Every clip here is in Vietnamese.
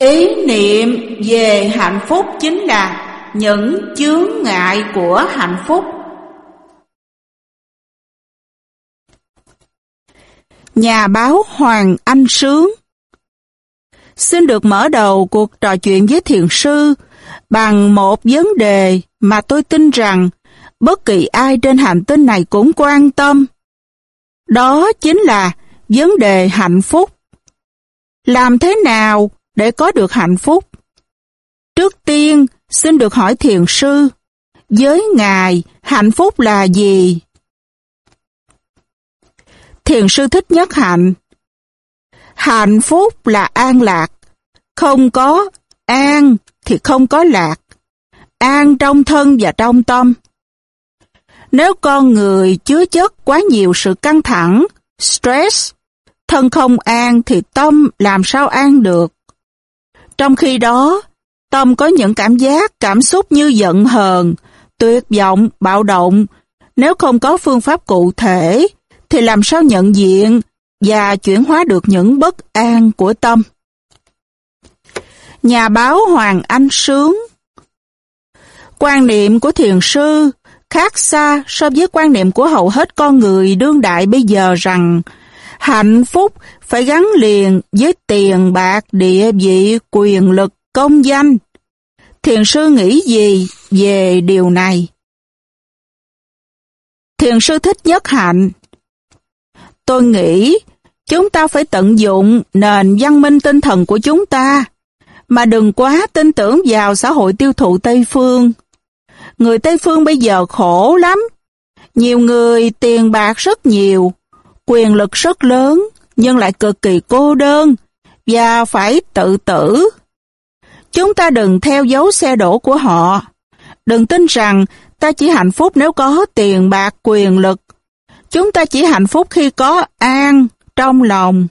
Ý niệm về hạnh phúc chính là những chướng ngại của hạnh phúc. Nhà báo Hoàng Anh Sướng Xin được mở đầu cuộc trò chuyện với thiền sư bằng một vấn đề mà tôi tin rằng bất kỳ ai trên hành tinh này cũng quan tâm. Đó chính là vấn đề hạnh phúc. Làm thế nào để có được hạnh phúc? Trước tiên, xin được hỏi thiền sư, với Ngài, hạnh phúc là gì? Thiền sư thích nhất hạnh. Hạnh phúc là an lạc, không có an thì không có lạc, an trong thân và trong tâm. Nếu con người chứa chất quá nhiều sự căng thẳng, stress, thân không an thì tâm làm sao an được. Trong khi đó, tâm có những cảm giác, cảm xúc như giận hờn, tuyệt vọng, bạo động. Nếu không có phương pháp cụ thể, thì làm sao nhận diện và chuyển hóa được những bất an của tâm. Nhà báo Hoàng Anh Sướng Quan niệm của thiền sư khác xa so với quan niệm của hầu hết con người đương đại bây giờ rằng hạnh phúc phải gắn liền với tiền bạc, địa vị, quyền lực, công danh. Thiền sư nghĩ gì về điều này? Thiền sư thích nhất hạnh. Tôi nghĩ chúng ta phải tận dụng nền văn minh tinh thần của chúng ta, mà đừng quá tin tưởng vào xã hội tiêu thụ Tây Phương. Người Tây Phương bây giờ khổ lắm. Nhiều người tiền bạc rất nhiều, quyền lực rất lớn, nhưng lại cực kỳ cô đơn và phải tự tử. Chúng ta đừng theo dấu xe đổ của họ. Đừng tin rằng ta chỉ hạnh phúc nếu có tiền bạc quyền lực. Chúng ta chỉ hạnh phúc khi có an trong lòng,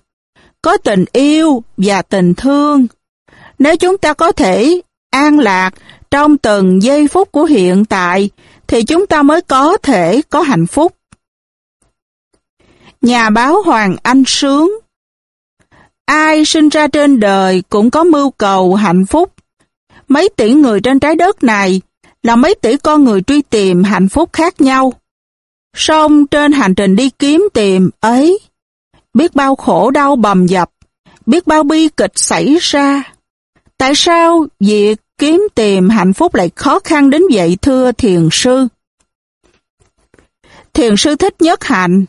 có tình yêu và tình thương. Nếu chúng ta có thể an lạc trong từng giây phút của hiện tại, thì chúng ta mới có thể có hạnh phúc. Nhà báo Hoàng Anh Sướng Ai sinh ra trên đời cũng có mưu cầu hạnh phúc. Mấy tỷ người trên trái đất này là mấy tỷ con người truy tìm hạnh phúc khác nhau. Song trên hành trình đi kiếm tìm ấy, biết bao khổ đau bầm dập, biết bao bi kịch xảy ra. Tại sao việc kiếm tìm hạnh phúc lại khó khăn đến vậy thưa thiền sư? Thiền sư thích nhất hạnh.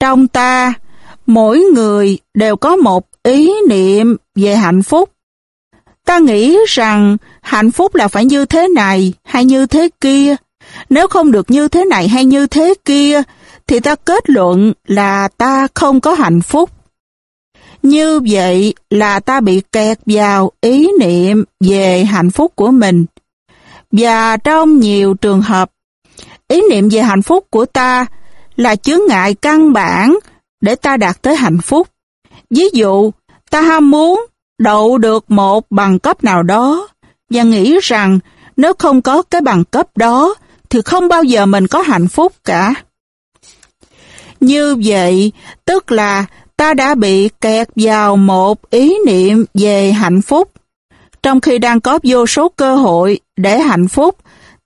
Trong ta, mỗi người đều có một ý niệm về hạnh phúc. Ta nghĩ rằng hạnh phúc là phải như thế này hay như thế kia. Nếu không được như thế này hay như thế kia, thì ta kết luận là ta không có hạnh phúc. Như vậy là ta bị kẹt vào ý niệm về hạnh phúc của mình. Và trong nhiều trường hợp, ý niệm về hạnh phúc của ta là chướng ngại căn bản để ta đạt tới hạnh phúc. Ví dụ, ta ham muốn đậu được một bằng cấp nào đó và nghĩ rằng nếu không có cái bằng cấp đó thì không bao giờ mình có hạnh phúc cả. Như vậy, tức là ta đã bị kẹt vào một ý niệm về hạnh phúc. Trong khi đang có vô số cơ hội để hạnh phúc,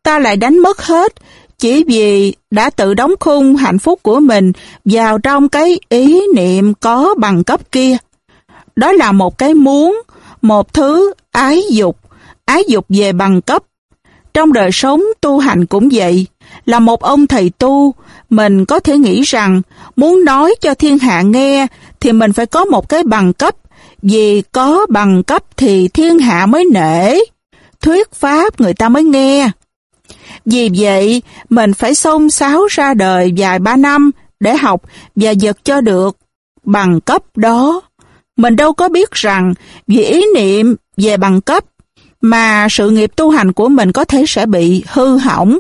ta lại đánh mất hết chỉ vì đã tự đóng khung hạnh phúc của mình vào trong cái ý niệm có bằng cấp kia. Đó là một cái muốn, một thứ ái dục, ái dục về bằng cấp. Trong đời sống tu hành cũng vậy, là một ông thầy tu, mình có thể nghĩ rằng muốn nói cho thiên hạ nghe thì mình phải có một cái bằng cấp, vì có bằng cấp thì thiên hạ mới nể, thuyết pháp người ta mới nghe. Vì vậy, mình phải xông xáo ra đời vài ba năm để học và giật cho được bằng cấp đó. Mình đâu có biết rằng vì ý niệm về bằng cấp mà sự nghiệp tu hành của mình có thể sẽ bị hư hỏng.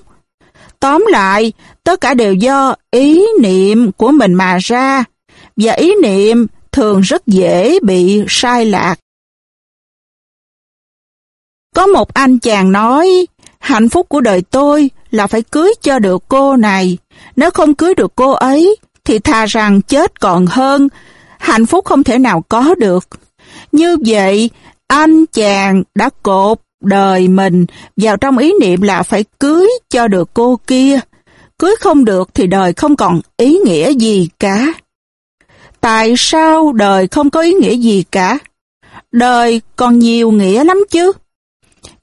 Tóm lại, tất cả đều do ý niệm của mình mà ra, và ý niệm thường rất dễ bị sai lạc. Có một anh chàng nói, hạnh phúc của đời tôi là phải cưới cho được cô này. Nếu không cưới được cô ấy, thì thà rằng chết còn hơn. Hạnh phúc không thể nào có được. Như vậy Anh chàng đã cột đời mình vào trong ý niệm là phải cưới cho được cô kia. Cưới không được thì đời không còn ý nghĩa gì cả. Tại sao đời không có ý nghĩa gì cả? Đời còn nhiều nghĩa lắm chứ.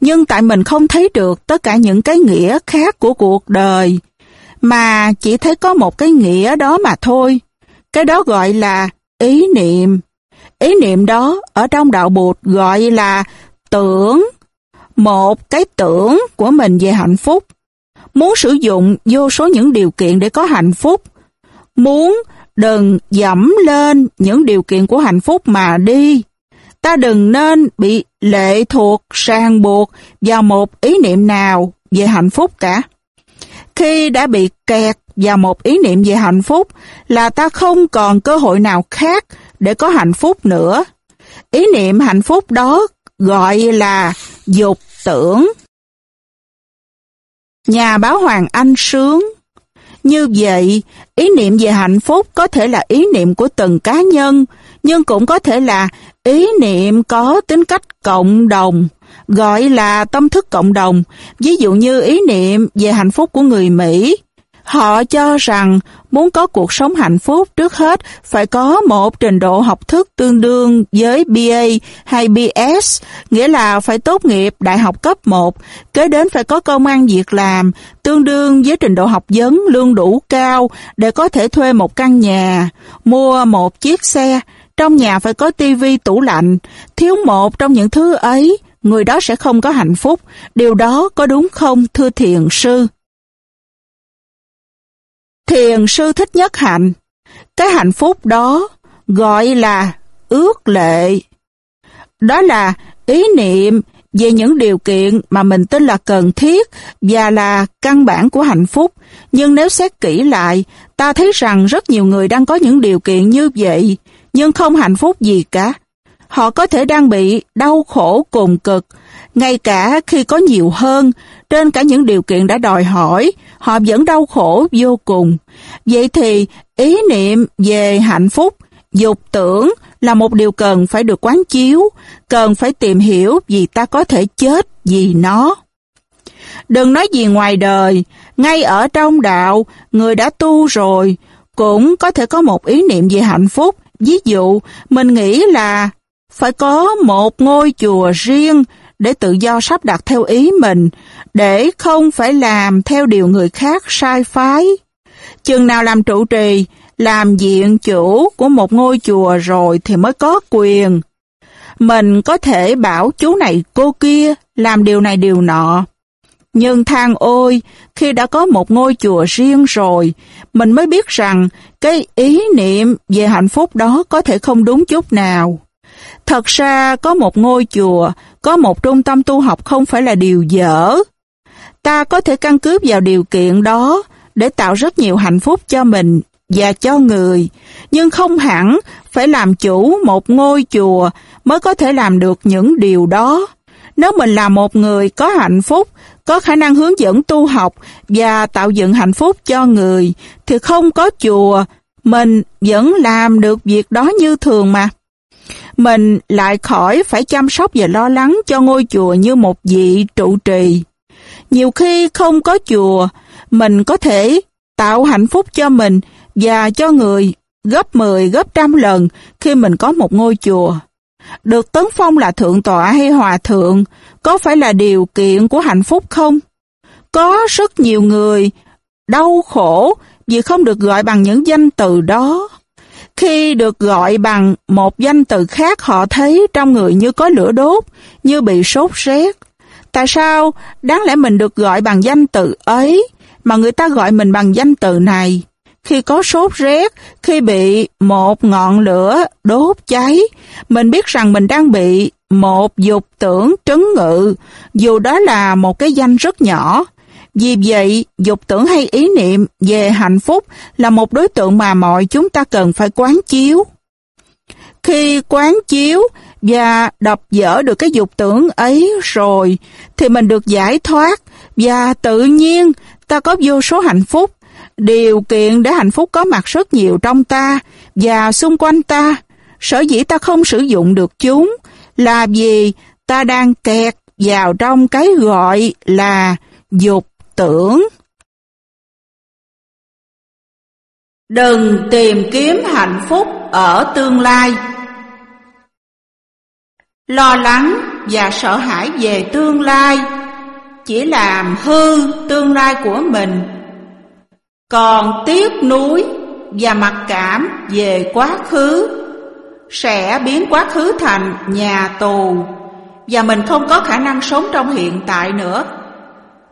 Nhưng tại mình không thấy được tất cả những cái nghĩa khác của cuộc đời, mà chỉ thấy có một cái nghĩa đó mà thôi. Cái đó gọi là ý niệm. Ý niệm đó ở trong đạo Bụt gọi là tưởng. Một cái tưởng của mình về hạnh phúc. Muốn sử dụng vô số những điều kiện để có hạnh phúc. Muốn đừng dẫm lên những điều kiện của hạnh phúc mà đi. Ta đừng nên bị lệ thuộc, ràng buộc vào một ý niệm nào về hạnh phúc cả. Khi đã bị kẹt vào một ý niệm về hạnh phúc là ta không còn cơ hội nào khác để có hạnh phúc nữa. Ý niệm hạnh phúc đó gọi là dục tưởng. Nhà báo Hoàng Anh Sướng Như vậy, ý niệm về hạnh phúc có thể là ý niệm của từng cá nhân, nhưng cũng có thể là ý niệm có tính cách cộng đồng, gọi là tâm thức cộng đồng, ví dụ như ý niệm về hạnh phúc của người Mỹ. Họ cho rằng muốn có cuộc sống hạnh phúc trước hết phải có một trình độ học thức tương đương với BA hay BS, nghĩa là phải tốt nghiệp đại học cấp 1, kế đến phải có công ăn việc làm, tương đương với trình độ học vấn lương đủ cao để có thể thuê một căn nhà, mua một chiếc xe, trong nhà phải có tivi tủ lạnh, thiếu một trong những thứ ấy, người đó sẽ không có hạnh phúc. Điều đó có đúng không thưa thiền sư? Thiền sư thích nhất hạnh. Cái hạnh phúc đó gọi là ước lệ. Đó là ý niệm về những điều kiện mà mình tin là cần thiết và là căn bản của hạnh phúc. Nhưng nếu xét kỹ lại, ta thấy rằng rất nhiều người đang có những điều kiện như vậy, nhưng không hạnh phúc gì cả. Họ có thể đang bị đau khổ cùng cực, ngay cả khi có nhiều hơn, trên cả những điều kiện đã đòi hỏi, họ vẫn đau khổ vô cùng. Vậy thì ý niệm về hạnh phúc, dục tưởng là một điều cần phải được quán chiếu, cần phải tìm hiểu vì ta có thể chết vì nó. Đừng nói gì ngoài đời, ngay ở trong đạo, người đã tu rồi, cũng có thể có một ý niệm về hạnh phúc. Ví dụ, mình nghĩ là phải có một ngôi chùa riêng để tự do sắp đặt theo ý mình, để không phải làm theo điều người khác sai phái. Chừng nào làm trụ trì, làm diện chủ của một ngôi chùa rồi thì mới có quyền. Mình có thể bảo chú này cô kia làm điều này điều nọ. Nhưng than ôi, khi đã có một ngôi chùa riêng rồi, mình mới biết rằng cái ý niệm về hạnh phúc đó có thể không đúng chút nào. Thật ra có một ngôi chùa, có một trung tâm tu học không phải là điều dở. Ta có thể căn cứ vào điều kiện đó để tạo rất nhiều hạnh phúc cho mình và cho người, nhưng không hẳn phải làm chủ một ngôi chùa mới có thể làm được những điều đó. Nếu mình là một người có hạnh phúc, có khả năng hướng dẫn tu học và tạo dựng hạnh phúc cho người, thì không có chùa, mình vẫn làm được việc đó như thường mà. Mình lại khỏi phải chăm sóc và lo lắng cho ngôi chùa như một vị trụ trì. Nhiều khi không có chùa, mình có thể tạo hạnh phúc cho mình và cho người gấp 10, gấp trăm lần khi mình có một ngôi chùa. Được tấn phong là thượng tọa hay hòa thượng có phải là điều kiện của hạnh phúc không? Có rất nhiều người đau khổ vì không được gọi bằng những danh từ đó. Khi được gọi bằng một danh từ khác họ thấy trong người như có lửa đốt, như bị sốt rét. Tại sao đáng lẽ mình được gọi bằng danh từ ấy mà người ta gọi mình bằng danh từ này? Khi có sốt rét, khi bị một ngọn lửa đốt cháy, mình biết rằng mình đang bị một dục tưởng trấn ngự, dù đó là một cái danh rất nhỏ. Vì vậy, dục tưởng hay ý niệm về hạnh phúc là một đối tượng mà mọi chúng ta cần phải quán chiếu. Khi quán chiếu và đập dỡ được cái dục tưởng ấy rồi, thì mình được giải thoát và tự nhiên ta có vô số hạnh phúc. Điều kiện để hạnh phúc có mặt rất nhiều trong ta và xung quanh ta. Sở dĩ ta không sử dụng được chúng là vì ta đang kẹt vào trong cái gọi là dục tưởng. Đừng tìm kiếm hạnh phúc ở tương lai. Lo lắng và sợ hãi về tương lai chỉ làm hư tương lai của mình. Còn tiếc nuối và mặc cảm về quá khứ sẽ biến quá khứ thành nhà tù và mình không có khả năng sống trong hiện tại nữa.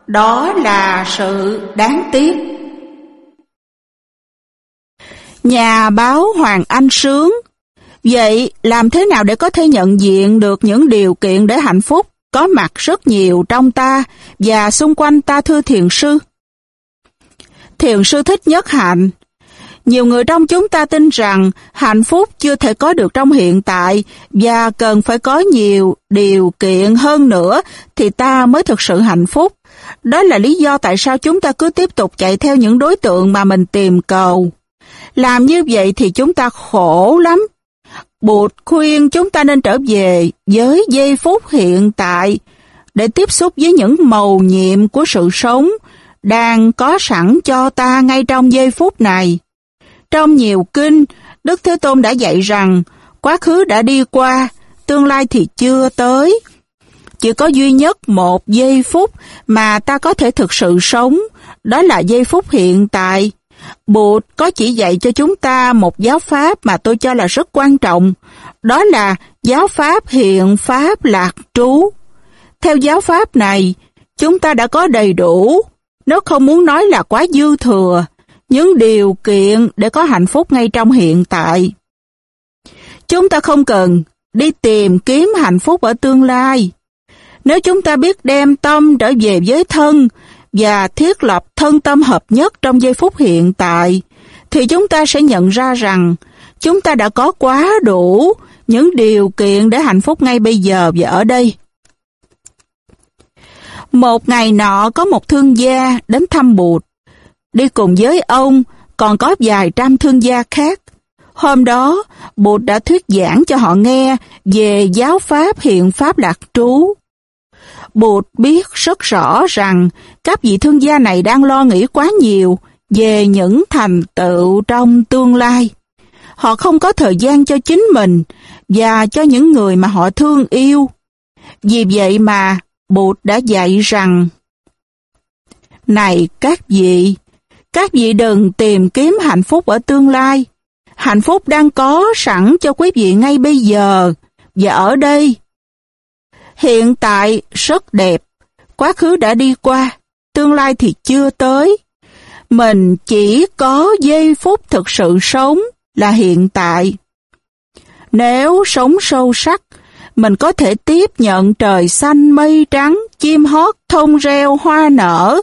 Đó là sự đáng tiếc. Nhà báo Hoàng Anh Sướng, Vậy làm thế nào để có thể nhận diện được những điều kiện để hạnh phúc có mặt rất nhiều trong ta và xung quanh ta thưa thiền sư? Thiền sư thích nhất hạnh. Nhiều người trong chúng ta tin rằng hạnh phúc chưa thể có được trong hiện tại và cần phải có nhiều điều kiện hơn nữa thì ta mới thực sự hạnh phúc. Đó là lý do tại sao chúng ta cứ tiếp tục chạy theo những đối tượng mà mình tìm cầu. Làm như vậy thì chúng ta khổ lắm. Bụt khuyên chúng ta nên trở về với giây phút hiện tại để tiếp xúc với những màu nhiệm của sự sống đang có sẵn cho ta ngay trong giây phút này. Trong nhiều kinh, Đức Thế Tôn đã dạy rằng quá khứ đã đi qua, tương lai thì chưa tới. Chỉ có duy nhất một giây phút mà ta có thể thực sự sống, đó là giây phút hiện tại. Bụt có chỉ dạy cho chúng ta một giáo pháp mà tôi cho là rất quan trọng, đó là giáo pháp hiện pháp lạc trú. Theo giáo pháp này, chúng ta đã có đầy đủ, nó không muốn nói là quá dư thừa, những điều kiện để có hạnh phúc ngay trong hiện tại. Chúng ta không cần đi tìm kiếm hạnh phúc ở tương lai. Nếu chúng ta biết đem tâm trở về với thân và thiết lập thân tâm hợp nhất trong giây phút hiện tại, thì chúng ta sẽ nhận ra rằng chúng ta đã có quá đủ những điều kiện để hạnh phúc ngay bây giờ và ở đây. Một ngày nọ có một thương gia đến thăm Bụt. Đi cùng với ông còn có vài trăm thương gia khác. Hôm đó, Bụt đã thuyết giảng cho họ nghe về giáo pháp hiện pháp lạc trú. Bụt biết rất rõ rằng các vị thương gia này đang lo nghĩ quá nhiều về những thành tựu trong tương lai. Họ không có thời gian cho chính mình và cho những người mà họ thương yêu. Vì vậy mà Bụt đã dạy rằng Này các vị, các vị đừng tìm kiếm hạnh phúc ở tương lai. Hạnh phúc đang có sẵn cho quý vị ngay bây giờ và ở đây. Hiện tại rất đẹp, quá khứ đã đi qua, tương lai thì chưa tới. Mình chỉ có giây phút thực sự sống là hiện tại. Nếu sống sâu sắc, mình có thể tiếp nhận trời xanh mây trắng, chim hót, thông reo, hoa nở.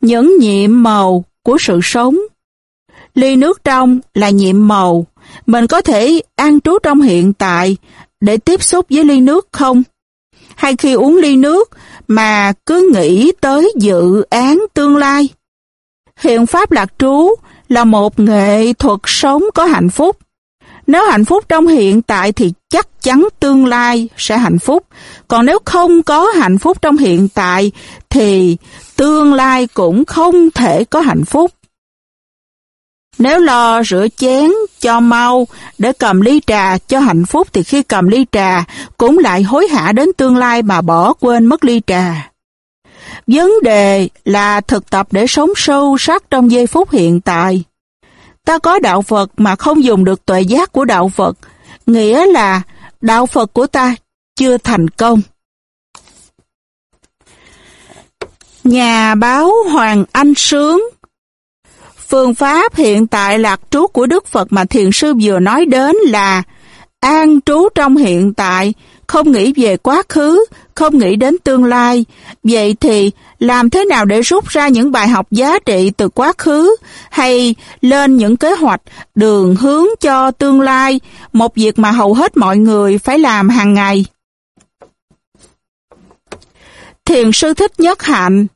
Những nhiệm màu của sự sống. Ly nước trong là nhiệm màu. Mình có thể an trú trong hiện tại để tiếp xúc với ly nước không? Hay khi uống ly nước mà cứ nghĩ tới dự án tương lai? Hiện pháp lạc trú là một nghệ thuật sống có hạnh phúc. Nếu hạnh phúc trong hiện tại thì chắc chắn tương lai sẽ hạnh phúc. Còn nếu không có hạnh phúc trong hiện tại thì tương lai cũng không thể có hạnh phúc. Nếu lo rửa chén cho mau để cầm ly trà cho hạnh phúc thì khi cầm ly trà cũng lại hối hả đến tương lai mà bỏ quên mất ly trà. Vấn đề là thực tập để sống sâu sắc trong giây phút hiện tại. Ta có đạo Phật mà không dùng được tuệ giác của đạo Phật, nghĩa là đạo Phật của ta chưa thành công. Nhà báo Hoàng Anh Sướng Phương pháp hiện tại lạc trú của Đức Phật mà Thiền Sư vừa nói đến là an trú trong hiện tại, không nghĩ về quá khứ, không nghĩ đến tương lai. Vậy thì làm thế nào để rút ra những bài học giá trị từ quá khứ hay lên những kế hoạch đường hướng cho tương lai, một việc mà hầu hết mọi người phải làm hàng ngày? Thiền sư thích nhất hạnh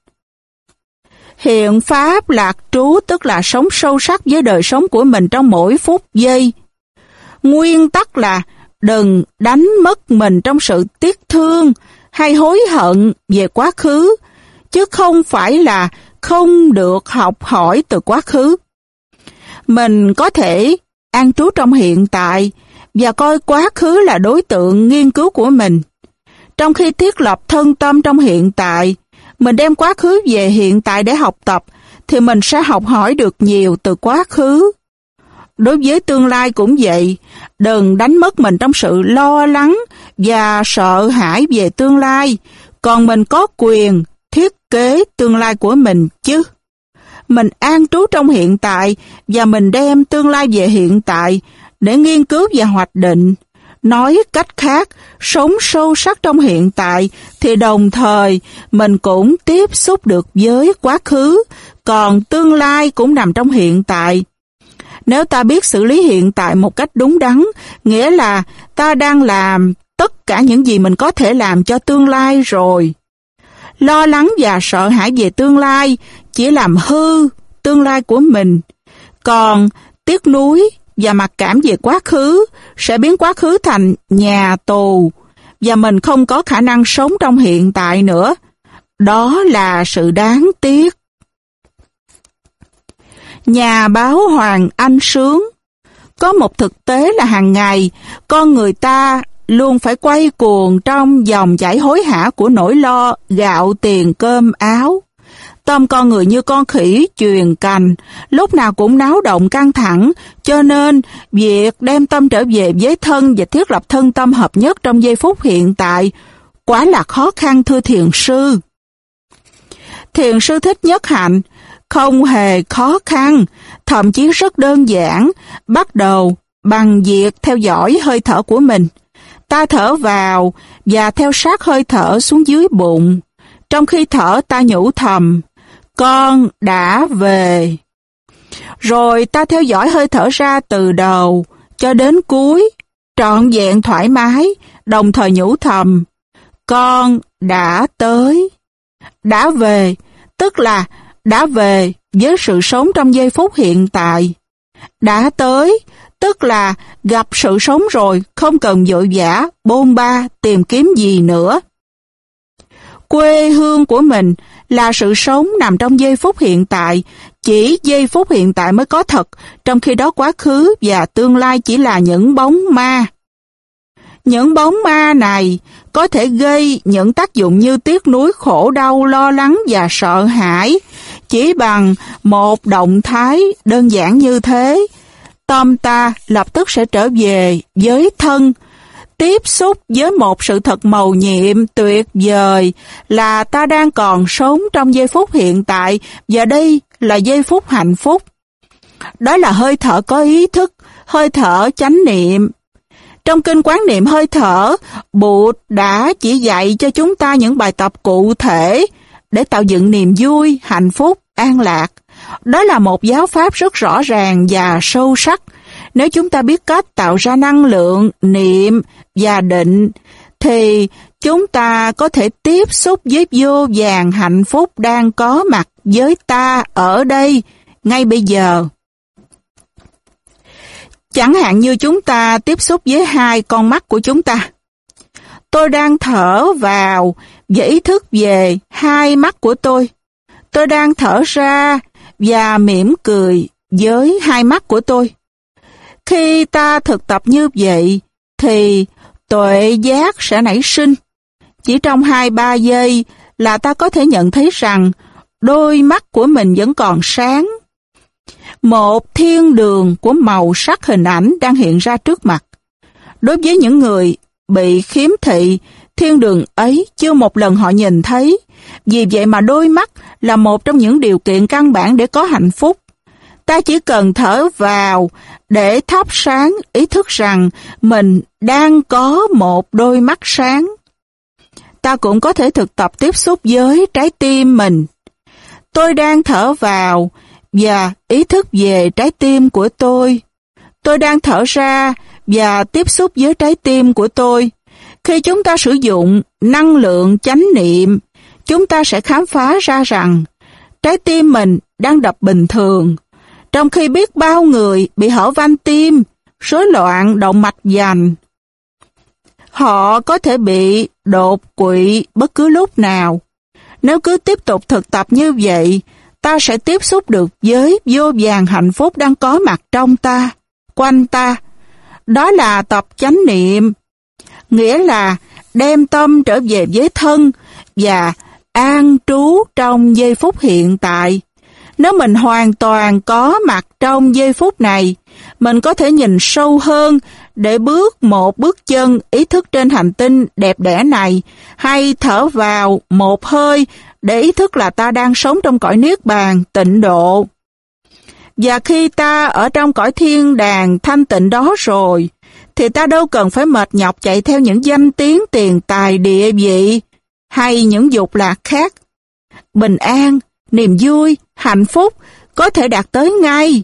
Hiện pháp lạc trú tức là sống sâu sắc với đời sống của mình trong mỗi phút giây. Nguyên tắc là đừng đánh mất mình trong sự tiếc thương hay hối hận về quá khứ, chứ không phải là không được học hỏi từ quá khứ. Mình có thể an trú trong hiện tại và coi quá khứ là đối tượng nghiên cứu của mình. Trong khi thiết lập thân tâm trong hiện tại, mình đem quá khứ về hiện tại để học tập, thì mình sẽ học hỏi được nhiều từ quá khứ. Đối với tương lai cũng vậy, đừng đánh mất mình trong sự lo lắng và sợ hãi về tương lai, còn mình có quyền thiết kế tương lai của mình chứ. Mình an trú trong hiện tại và mình đem tương lai về hiện tại để nghiên cứu và hoạch định. Nói cách khác, sống sâu sắc trong hiện tại thì đồng thời mình cũng tiếp xúc được với quá khứ, còn tương lai cũng nằm trong hiện tại. Nếu ta biết xử lý hiện tại một cách đúng đắn, nghĩa là ta đang làm tất cả những gì mình có thể làm cho tương lai rồi. Lo lắng và sợ hãi về tương lai chỉ làm hư tương lai của mình. Còn tiếc nuối và mặc cảm về quá khứ sẽ biến quá khứ thành nhà tù và mình không có khả năng sống trong hiện tại nữa. Đó là sự đáng tiếc. Nhà báo Hoàng Anh Sướng Có một thực tế là hàng ngày, con người ta luôn phải quay cuồng trong dòng chảy hối hả của nỗi lo gạo tiền cơm áo. Tâm con người như con khỉ truyền cành, lúc nào cũng náo động căng thẳng, cho nên việc đem tâm trở về với thân và thiết lập thân tâm hợp nhất trong giây phút hiện tại quá là khó khăn thưa thiền sư. Thiền sư thích nhất hạnh, không hề khó khăn, thậm chí rất đơn giản, bắt đầu bằng việc theo dõi hơi thở của mình. Ta thở vào và theo sát hơi thở xuống dưới bụng. Trong khi thở ta nhủ thầm, con đã về. Rồi ta theo dõi hơi thở ra từ đầu cho đến cuối, trọn vẹn thoải mái, đồng thời nhủ thầm, con đã tới. Đã về, tức là đã về với sự sống trong giây phút hiện tại. Đã tới, tức là gặp sự sống rồi, không cần vội vã, bôn ba, tìm kiếm gì nữa. Quê hương của mình là sự sống nằm trong giây phút hiện tại, chỉ giây phút hiện tại mới có thật, trong khi đó quá khứ và tương lai chỉ là những bóng ma. Những bóng ma này có thể gây những tác dụng như tiếc nuối khổ đau, lo lắng và sợ hãi, chỉ bằng một động thái đơn giản như thế. Tâm ta lập tức sẽ trở về với thân, tiếp xúc với một sự thật màu nhiệm tuyệt vời là ta đang còn sống trong giây phút hiện tại và đây là giây phút hạnh phúc. Đó là hơi thở có ý thức, hơi thở chánh niệm. Trong kinh quán niệm hơi thở, Bụt đã chỉ dạy cho chúng ta những bài tập cụ thể để tạo dựng niềm vui, hạnh phúc, an lạc. Đó là một giáo pháp rất rõ ràng và sâu sắc. Nếu chúng ta biết cách tạo ra năng lượng, niệm và định, thì chúng ta có thể tiếp xúc với vô vàng hạnh phúc đang có mặt với ta ở đây, ngay bây giờ. Chẳng hạn như chúng ta tiếp xúc với hai con mắt của chúng ta. Tôi đang thở vào và ý thức về hai mắt của tôi. Tôi đang thở ra và mỉm cười với hai mắt của tôi. Khi ta thực tập như vậy, thì tuệ giác sẽ nảy sinh. Chỉ trong 2-3 giây là ta có thể nhận thấy rằng đôi mắt của mình vẫn còn sáng. Một thiên đường của màu sắc hình ảnh đang hiện ra trước mặt. Đối với những người bị khiếm thị, thiên đường ấy chưa một lần họ nhìn thấy. Vì vậy mà đôi mắt là một trong những điều kiện căn bản để có hạnh phúc. Ta chỉ cần thở vào để thắp sáng ý thức rằng mình đang có một đôi mắt sáng. Ta cũng có thể thực tập tiếp xúc với trái tim mình. Tôi đang thở vào và ý thức về trái tim của tôi. Tôi đang thở ra và tiếp xúc với trái tim của tôi. Khi chúng ta sử dụng năng lượng chánh niệm, chúng ta sẽ khám phá ra rằng trái tim mình đang đập bình thường, trong khi biết bao người bị hở van tim, rối loạn động mạch dành, Họ có thể bị đột quỵ bất cứ lúc nào. Nếu cứ tiếp tục thực tập như vậy, ta sẽ tiếp xúc được với vô vàng hạnh phúc đang có mặt trong ta, quanh ta. Đó là tập chánh niệm, nghĩa là đem tâm trở về với thân và an trú trong giây phút hiện tại. Nếu mình hoàn toàn có mặt trong giây phút này, mình có thể nhìn sâu hơn để bước một bước chân ý thức trên hành tinh đẹp đẽ này, hay thở vào một hơi để ý thức là ta đang sống trong cõi niết bàn, tịnh độ. Và khi ta ở trong cõi thiên đàng thanh tịnh đó rồi, thì ta đâu cần phải mệt nhọc chạy theo những danh tiếng tiền tài địa vị hay những dục lạc khác. Bình an, niềm vui, hạnh phúc có thể đạt tới ngay.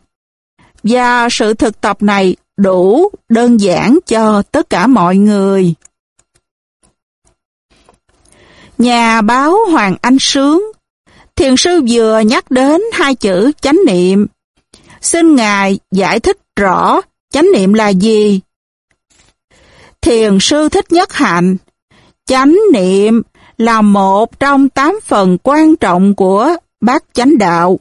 Và sự thực tập này đủ đơn giản cho tất cả mọi người. Nhà báo Hoàng Anh Sướng Thiền sư vừa nhắc đến hai chữ chánh niệm. Xin Ngài giải thích rõ chánh niệm là gì? Thiền sư thích nhất hạnh. Chánh niệm là một trong tám phần quan trọng của bát chánh đạo.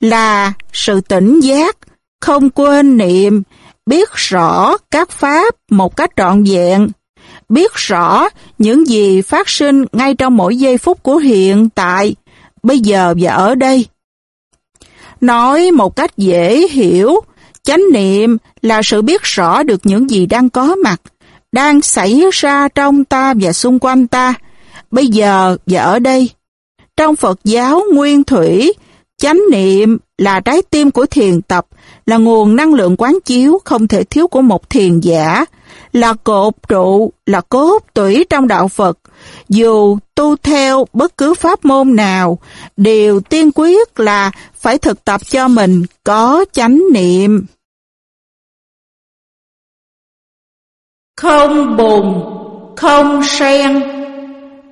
Là sự tỉnh giác, không quên niệm, biết rõ các pháp một cách trọn vẹn, biết rõ những gì phát sinh ngay trong mỗi giây phút của hiện tại, bây giờ và ở đây. Nói một cách dễ hiểu, chánh niệm là sự biết rõ được những gì đang có mặt, đang xảy ra trong ta và xung quanh ta, bây giờ và ở đây. Trong Phật giáo nguyên thủy, chánh niệm là trái tim của thiền tập, là nguồn năng lượng quán chiếu không thể thiếu của một thiền giả, là cột trụ, là cốt tủy trong đạo Phật. Dù tu theo bất cứ pháp môn nào, điều tiên quyết là phải thực tập cho mình có chánh niệm. Không bùn, không sen,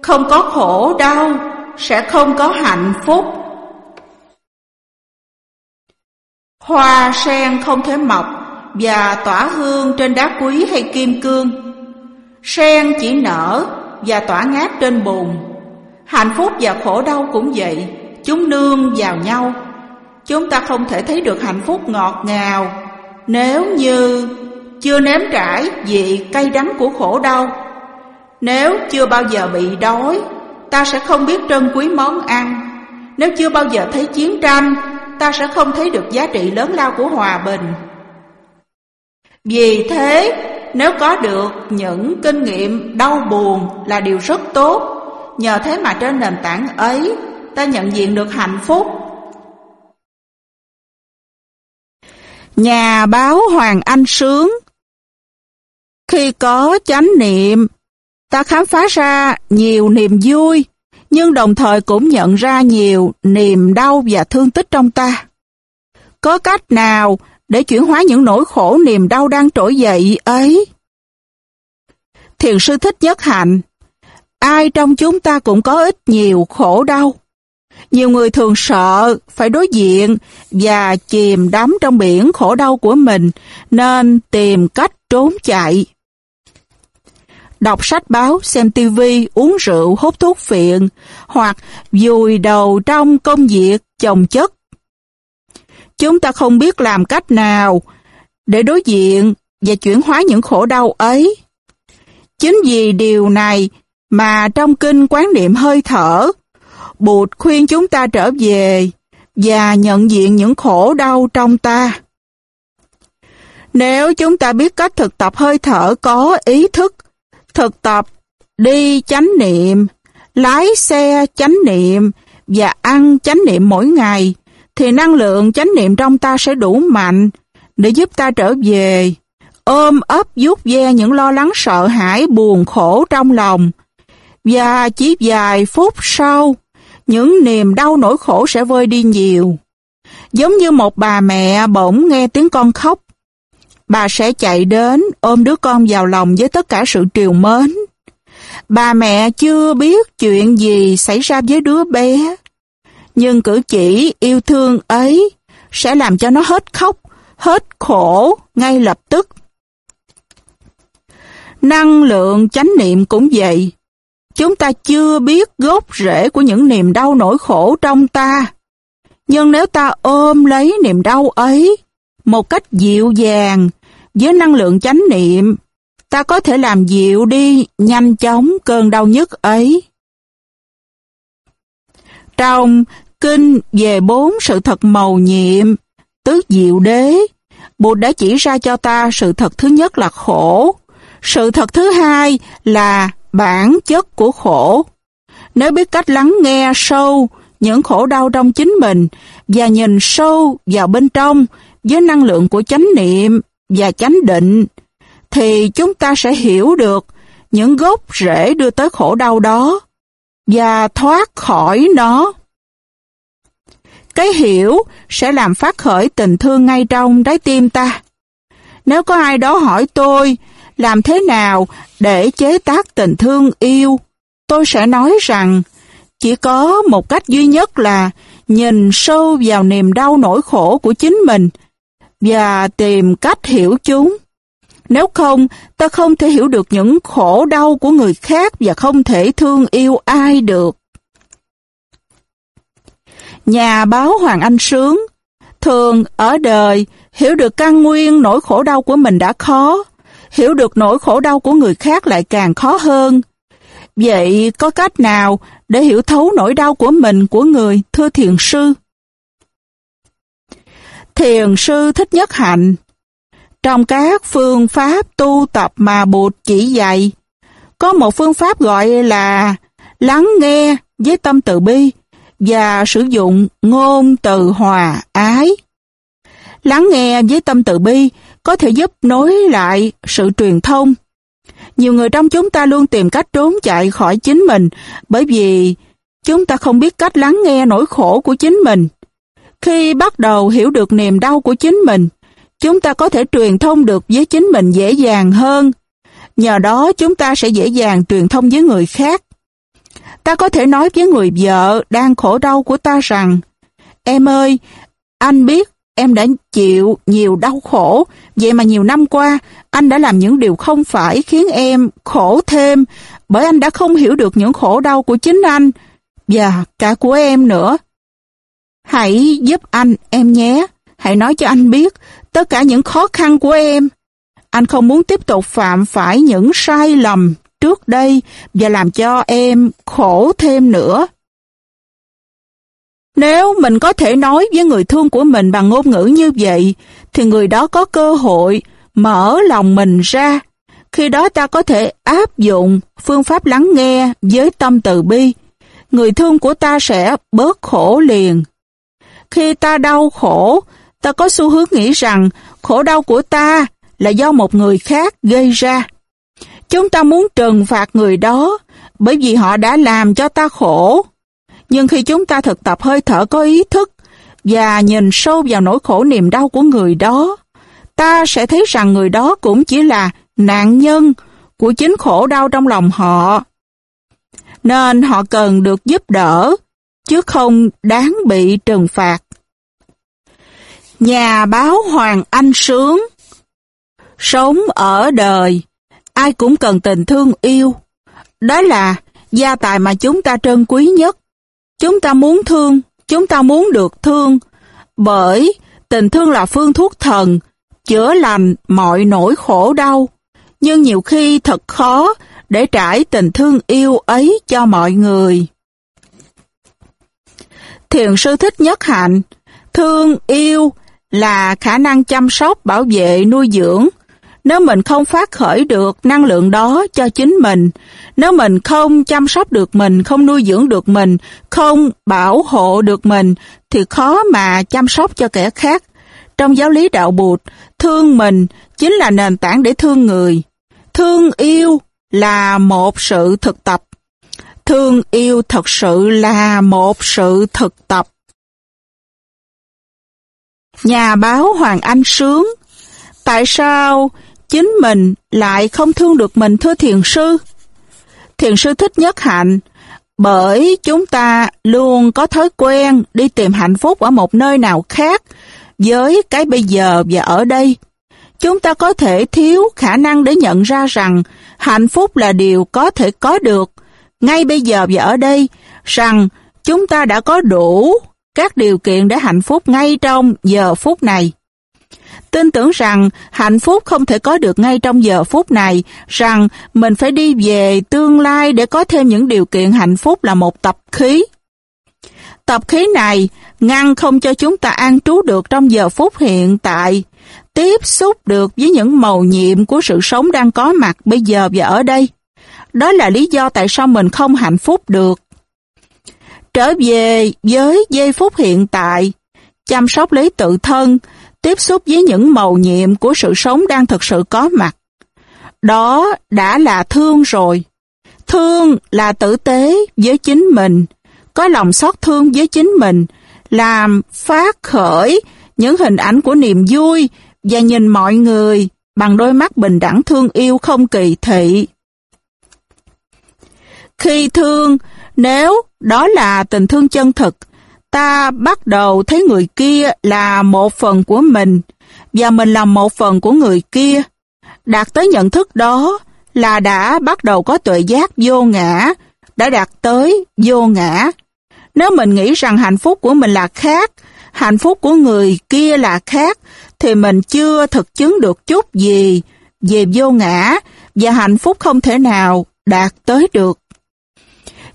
không có khổ đau, sẽ không có hạnh phúc. Hoa sen không thể mọc và tỏa hương trên đá quý hay kim cương. Sen chỉ nở và tỏa ngát trên bùn. Hạnh phúc và khổ đau cũng vậy, chúng nương vào nhau. Chúng ta không thể thấy được hạnh phúc ngọt ngào nếu như chưa nếm trải vị cay đắng của khổ đau. Nếu chưa bao giờ bị đói, ta sẽ không biết trân quý món ăn. Nếu chưa bao giờ thấy chiến tranh, ta sẽ không thấy được giá trị lớn lao của hòa bình. Vì thế, nếu có được những kinh nghiệm đau buồn là điều rất tốt, nhờ thế mà trên nền tảng ấy, ta nhận diện được hạnh phúc. Nhà báo Hoàng Anh Sướng khi có chánh niệm, ta khám phá ra nhiều niềm vui, nhưng đồng thời cũng nhận ra nhiều niềm đau và thương tích trong ta. Có cách nào để chuyển hóa những nỗi khổ niềm đau đang trỗi dậy ấy? Thiền sư thích nhất hạnh. Ai trong chúng ta cũng có ít nhiều khổ đau. Nhiều người thường sợ phải đối diện và chìm đắm trong biển khổ đau của mình nên tìm cách trốn chạy đọc sách báo, xem tivi, uống rượu, hút thuốc phiện, hoặc vùi đầu trong công việc chồng chất. Chúng ta không biết làm cách nào để đối diện và chuyển hóa những khổ đau ấy. Chính vì điều này mà trong kinh quán niệm hơi thở, Bụt khuyên chúng ta trở về và nhận diện những khổ đau trong ta. Nếu chúng ta biết cách thực tập hơi thở có ý thức, thực tập đi chánh niệm, lái xe chánh niệm và ăn chánh niệm mỗi ngày, thì năng lượng chánh niệm trong ta sẽ đủ mạnh để giúp ta trở về, ôm ấp vuốt ve những lo lắng sợ hãi buồn khổ trong lòng. Và chỉ vài phút sau, những niềm đau nỗi khổ sẽ vơi đi nhiều. Giống như một bà mẹ bỗng nghe tiếng con khóc, bà sẽ chạy đến ôm đứa con vào lòng với tất cả sự triều mến. Bà mẹ chưa biết chuyện gì xảy ra với đứa bé, nhưng cử chỉ yêu thương ấy sẽ làm cho nó hết khóc, hết khổ ngay lập tức. Năng lượng chánh niệm cũng vậy. Chúng ta chưa biết gốc rễ của những niềm đau nỗi khổ trong ta. Nhưng nếu ta ôm lấy niềm đau ấy một cách dịu dàng với năng lượng chánh niệm, ta có thể làm dịu đi nhanh chóng cơn đau nhức ấy. Trong kinh về bốn sự thật màu nhiệm, tứ diệu đế, Bụt đã chỉ ra cho ta sự thật thứ nhất là khổ, sự thật thứ hai là bản chất của khổ. Nếu biết cách lắng nghe sâu những khổ đau trong chính mình và nhìn sâu vào bên trong với năng lượng của chánh niệm và chánh định, thì chúng ta sẽ hiểu được những gốc rễ đưa tới khổ đau đó và thoát khỏi nó. Cái hiểu sẽ làm phát khởi tình thương ngay trong trái tim ta. Nếu có ai đó hỏi tôi làm thế nào để chế tác tình thương yêu, tôi sẽ nói rằng chỉ có một cách duy nhất là nhìn sâu vào niềm đau nỗi khổ của chính mình và tìm cách hiểu chúng. Nếu không, ta không thể hiểu được những khổ đau của người khác và không thể thương yêu ai được. Nhà báo Hoàng Anh Sướng thường ở đời hiểu được căn nguyên nỗi khổ đau của mình đã khó, hiểu được nỗi khổ đau của người khác lại càng khó hơn. Vậy có cách nào để hiểu thấu nỗi đau của mình của người, thưa thiền sư? Thiền sư thích nhất hạnh Trong các phương pháp tu tập mà Bụt chỉ dạy, có một phương pháp gọi là lắng nghe với tâm từ bi và sử dụng ngôn từ hòa ái. Lắng nghe với tâm từ bi có thể giúp nối lại sự truyền thông. Nhiều người trong chúng ta luôn tìm cách trốn chạy khỏi chính mình bởi vì chúng ta không biết cách lắng nghe nỗi khổ của chính mình. Khi bắt đầu hiểu được niềm đau của chính mình, chúng ta có thể truyền thông được với chính mình dễ dàng hơn. Nhờ đó chúng ta sẽ dễ dàng truyền thông với người khác. Ta có thể nói với người vợ đang khổ đau của ta rằng Em ơi, anh biết em đã chịu nhiều đau khổ, vậy mà nhiều năm qua anh đã làm những điều không phải khiến em khổ thêm bởi anh đã không hiểu được những khổ đau của chính anh và cả của em nữa. Hãy giúp anh em nhé, hãy nói cho anh biết tất cả những khó khăn của em. Anh không muốn tiếp tục phạm phải những sai lầm trước đây và làm cho em khổ thêm nữa. Nếu mình có thể nói với người thương của mình bằng ngôn ngữ như vậy, thì người đó có cơ hội mở lòng mình ra. Khi đó ta có thể áp dụng phương pháp lắng nghe với tâm từ bi. Người thương của ta sẽ bớt khổ liền. Khi ta đau khổ, ta có xu hướng nghĩ rằng khổ đau của ta là do một người khác gây ra. Chúng ta muốn trừng phạt người đó bởi vì họ đã làm cho ta khổ. Nhưng khi chúng ta thực tập hơi thở có ý thức và nhìn sâu vào nỗi khổ niềm đau của người đó, ta sẽ thấy rằng người đó cũng chỉ là nạn nhân của chính khổ đau trong lòng họ. Nên họ cần được giúp đỡ, chứ không đáng bị trừng phạt. Nhà báo Hoàng Anh Sướng Sống ở đời ai cũng cần tình thương yêu. Đó là gia tài mà chúng ta trân quý nhất. Chúng ta muốn thương, chúng ta muốn được thương, bởi tình thương là phương thuốc thần, chữa lành mọi nỗi khổ đau. Nhưng nhiều khi thật khó để trải tình thương yêu ấy cho mọi người. Thiền sư thích nhất hạnh, thương yêu là khả năng chăm sóc, bảo vệ, nuôi dưỡng, nếu mình không phát khởi được năng lượng đó cho chính mình, nếu mình không chăm sóc được mình, không nuôi dưỡng được mình, không bảo hộ được mình, thì khó mà chăm sóc cho kẻ khác. Trong giáo lý đạo Bụt, thương mình chính là nền tảng để thương người. Thương yêu là một sự thực tập. Thương yêu thật sự là một sự thực tập. Nhà báo Hoàng Anh Sướng Tại sao chính mình lại không thương được mình thưa thiền sư. Thiền sư thích nhất hạnh, bởi chúng ta luôn có thói quen đi tìm hạnh phúc ở một nơi nào khác với cái bây giờ và ở đây. Chúng ta có thể thiếu khả năng để nhận ra rằng hạnh phúc là điều có thể có được, ngay bây giờ và ở đây, rằng chúng ta đã có đủ các điều kiện để hạnh phúc ngay trong giờ phút này. Tin tưởng rằng hạnh phúc không thể có được ngay trong giờ phút này, rằng mình phải đi về tương lai để có thêm những điều kiện hạnh phúc là một tập khí. Tập khí này ngăn không cho chúng ta an trú được trong giờ phút hiện tại, tiếp xúc được với những màu nhiệm của sự sống đang có mặt bây giờ và ở đây. Đó là lý do tại sao mình không hạnh phúc được. Trở về với giây phút hiện tại, chăm sóc lấy tự thân, tiếp xúc với những màu nhiệm của sự sống đang thực sự có mặt. Đó đã là thương rồi. Thương là tử tế với chính mình, có lòng xót thương với chính mình, làm phát khởi những hình ảnh của niềm vui và nhìn mọi người bằng đôi mắt bình đẳng thương yêu không kỳ thị. Khi thương, nếu đó là tình thương chân thực, ta bắt đầu thấy người kia là một phần của mình và mình là một phần của người kia. Đạt tới nhận thức đó là đã bắt đầu có tuệ giác vô ngã, đã đạt tới vô ngã. Nếu mình nghĩ rằng hạnh phúc của mình là khác, hạnh phúc của người kia là khác, thì mình chưa thực chứng được chút gì về vô ngã và hạnh phúc không thể nào đạt tới được.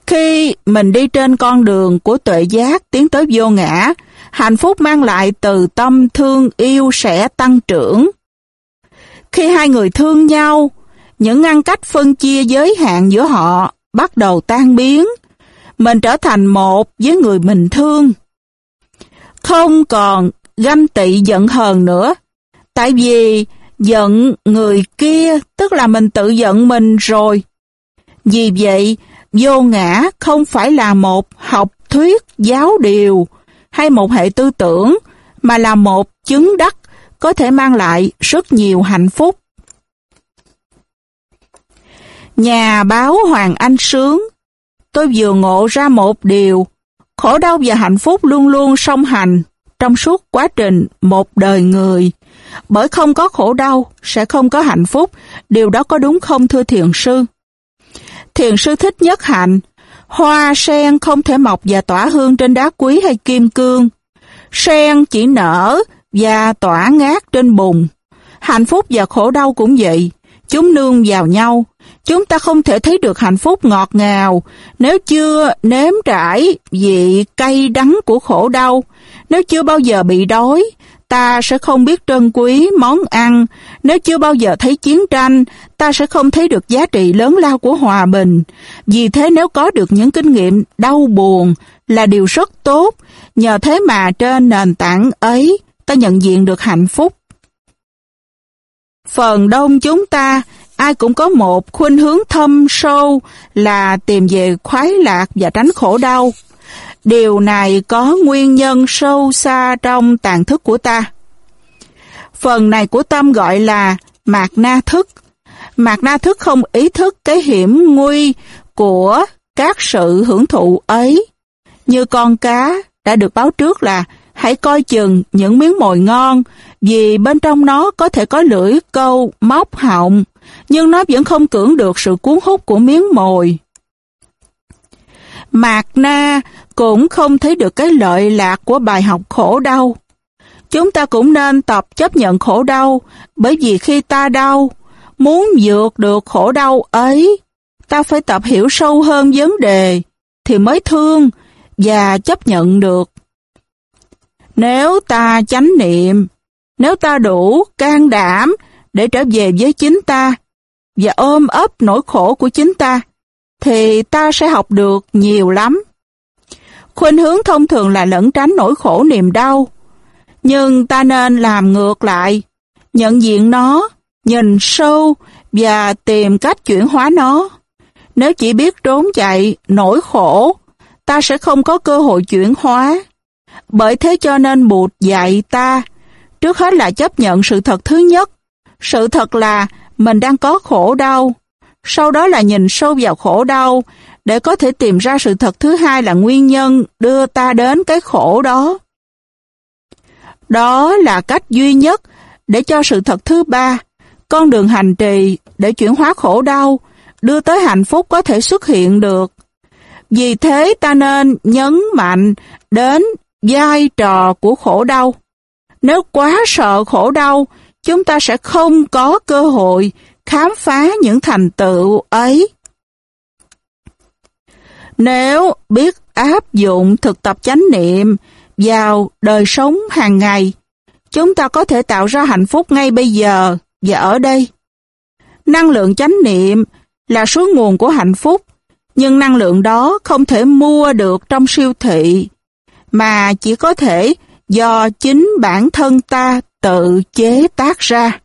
Khi mình đi trên con đường của tuệ giác tiến tới vô ngã, hạnh phúc mang lại từ tâm thương yêu sẽ tăng trưởng. Khi hai người thương nhau, những ngăn cách phân chia giới hạn giữa họ bắt đầu tan biến. Mình trở thành một với người mình thương. Không còn ganh tị giận hờn nữa. Tại vì giận người kia tức là mình tự giận mình rồi. Vì vậy, vô ngã không phải là một học thuyết giáo điều hay một hệ tư tưởng, mà là một chứng đắc có thể mang lại rất nhiều hạnh phúc. Nhà báo Hoàng Anh Sướng Tôi vừa ngộ ra một điều, khổ đau và hạnh phúc luôn luôn song hành trong suốt quá trình một đời người. Bởi không có khổ đau, sẽ không có hạnh phúc. Điều đó có đúng không thưa thiền sư? Thiền sư thích nhất hạnh. Hoa sen không thể mọc và tỏa hương trên đá quý hay kim cương. Sen chỉ nở và tỏa ngát trên bùn. Hạnh phúc và khổ đau cũng vậy. Chúng nương vào nhau. Chúng ta không thể thấy được hạnh phúc ngọt ngào nếu chưa nếm trải vị cay đắng của khổ đau. Nếu chưa bao giờ bị đói, ta sẽ không biết trân quý món ăn. Nếu chưa bao giờ thấy chiến tranh, ta sẽ không thấy được giá trị lớn lao của hòa bình. Vì thế nếu có được những kinh nghiệm đau buồn là điều rất tốt, nhờ thế mà trên nền tảng ấy ta nhận diện được hạnh phúc. Phần đông chúng ta, ai cũng có một khuynh hướng thâm sâu là tìm về khoái lạc và tránh khổ đau. Điều này có nguyên nhân sâu xa trong tàn thức của ta. Phần này của tâm gọi là mạt na thức. Mạt na thức không ý thức cái hiểm nguy của các sự hưởng thụ ấy. Như con cá đã được báo trước là hãy coi chừng những miếng mồi ngon, vì bên trong nó có thể có lưỡi, câu, móc, họng, nhưng nó vẫn không cưỡng được sự cuốn hút của miếng mồi. Mạc Na cũng không thấy được cái lợi lạc của bài học khổ đau. Chúng ta cũng nên tập chấp nhận khổ đau, bởi vì khi ta đau, muốn vượt được khổ đau ấy, ta phải tập hiểu sâu hơn vấn đề, thì mới thương và chấp nhận được. Nếu ta chánh niệm, nếu ta đủ can đảm để trở về với chính ta và ôm ấp nỗi khổ của chính ta, thì ta sẽ học được nhiều lắm. Khuynh hướng thông thường là lẩn tránh nỗi khổ niềm đau, nhưng ta nên làm ngược lại, nhận diện nó, nhìn sâu và tìm cách chuyển hóa nó. Nếu chỉ biết trốn chạy, nỗi khổ, ta sẽ không có cơ hội chuyển hóa. Bởi thế cho nên Bụt dạy ta, trước hết là chấp nhận sự thật thứ nhất. Sự thật là mình đang có khổ đau, sau đó là nhìn sâu vào khổ đau để có thể tìm ra sự thật thứ hai là nguyên nhân đưa ta đến cái khổ đó. Đó là cách duy nhất để cho sự thật thứ ba con đường hành trì để chuyển hóa khổ đau, đưa tới hạnh phúc có thể xuất hiện được. Vì thế ta nên nhấn mạnh đến vai trò của khổ đau. Nếu quá sợ khổ đau, chúng ta sẽ không có cơ hội khám phá những thành tựu ấy. Nếu biết áp dụng thực tập chánh niệm vào đời sống hàng ngày, chúng ta có thể tạo ra hạnh phúc ngay bây giờ và ở đây. Năng lượng chánh niệm là suối nguồn của hạnh phúc, nhưng năng lượng đó không thể mua được trong siêu thị, mà chỉ có thể do chính bản thân ta tự chế tác ra.